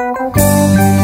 Música